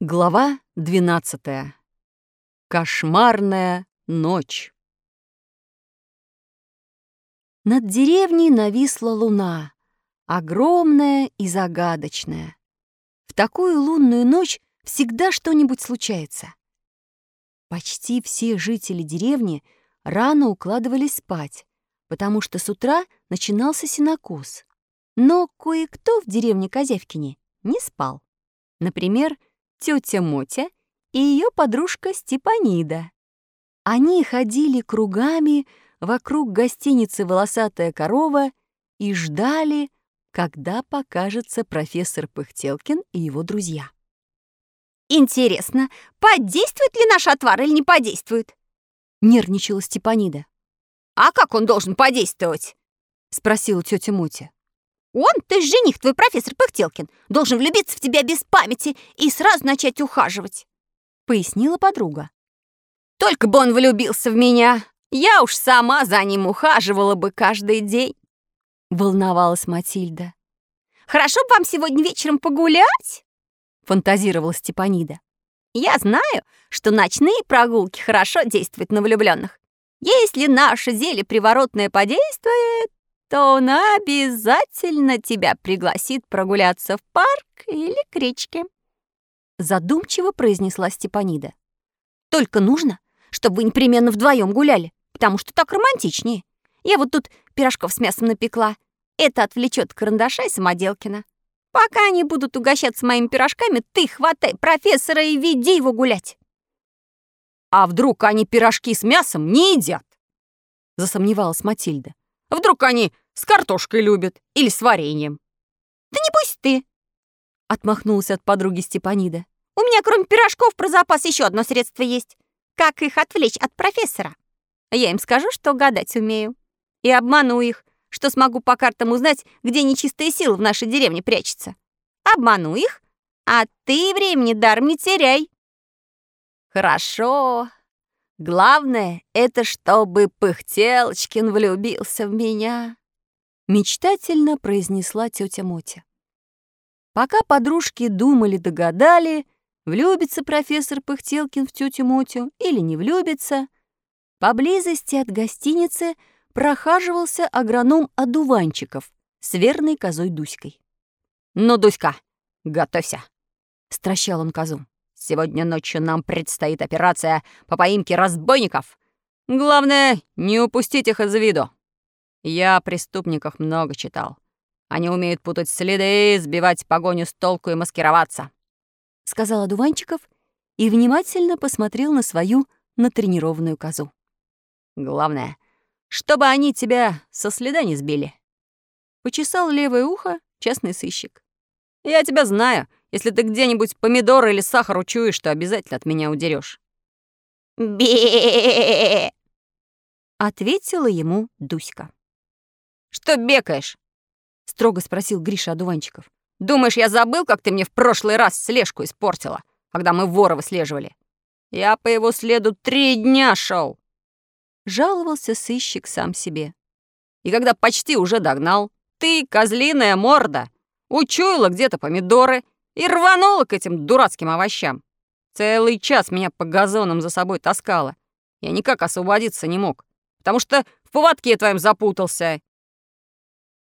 Глава 12. Кошмарная ночь. Над деревней нависла луна, огромная и загадочная. В такую лунную ночь всегда что-нибудь случается. Почти все жители деревни рано укладывались спать, потому что с утра начинался синокос. Но кое-кто в деревне Козявкине не спал. Например, тетя Мотя и ее подружка Степанида. Они ходили кругами вокруг гостиницы «Волосатая корова» и ждали, когда покажется профессор Пыхтелкин и его друзья. «Интересно, подействует ли наш отвар или не подействует?» — нервничала Степанида. «А как он должен подействовать?» — спросила тетя Мотя. Он, ты ж жених твой, профессор Пыхтелкин, должен влюбиться в тебя без памяти и сразу начать ухаживать», — пояснила подруга. «Только бы он влюбился в меня, я уж сама за ним ухаживала бы каждый день», — волновалась Матильда. «Хорошо бы вам сегодня вечером погулять?» — фантазировала Степанида. «Я знаю, что ночные прогулки хорошо действуют на влюбленных. Если наше зелье приворотное подействует, то он обязательно тебя пригласит прогуляться в парк или к речке. Задумчиво произнесла Степанида. Только нужно, чтобы вы непременно вдвоем гуляли, потому что так романтичнее. Я вот тут пирожков с мясом напекла. Это отвлечет карандаша и самоделкина. Пока они будут угощаться моими пирожками, ты хватай профессора и веди его гулять. А вдруг они пирожки с мясом не едят? Засомневалась Матильда. Вдруг они с картошкой любят или с вареньем. Да не пусть ты, отмахнулась от подруги Степанида. У меня кроме пирожков про запас еще одно средство есть. Как их отвлечь от профессора? Я им скажу, что гадать умею. И обману их, что смогу по картам узнать, где нечистая сила в нашей деревне прячется. Обману их, а ты времени даром не теряй. Хорошо, Главное — это чтобы Пыхтелочкин влюбился в меня», — мечтательно произнесла тетя Мотя. Пока подружки думали-догадали, влюбится профессор Пыхтелкин в тетю Мотю или не влюбится, поблизости от гостиницы прохаживался агроном Одуванчиков с верной козой Дуськой. «Ну, Дуська, готовься!» — стращал он козу. Сегодня ночью нам предстоит операция по поимке разбойников. Главное, не упустить их из виду. Я о преступниках много читал. Они умеют путать следы, сбивать погоню с толку и маскироваться», — сказал Одуванчиков и внимательно посмотрел на свою натренированную козу. «Главное, чтобы они тебя со следа не сбили». Почесал левое ухо частный сыщик. «Я тебя знаю. Если ты где-нибудь помидоры или сахар учуешь, то обязательно от меня удерешь. бе ответила ему Дуська. «Что бекаешь?» — строго спросил Гриша Одуванчиков. «Думаешь, я забыл, как ты мне в прошлый раз слежку испортила, когда мы вора выслеживали? Я по его следу три дня шел. Жаловался сыщик сам себе. И когда почти уже догнал, ты, козлиная морда, учуяла где-то помидоры и рванула к этим дурацким овощам. Целый час меня по газонам за собой таскала. Я никак освободиться не мог, потому что в поводке твоем запутался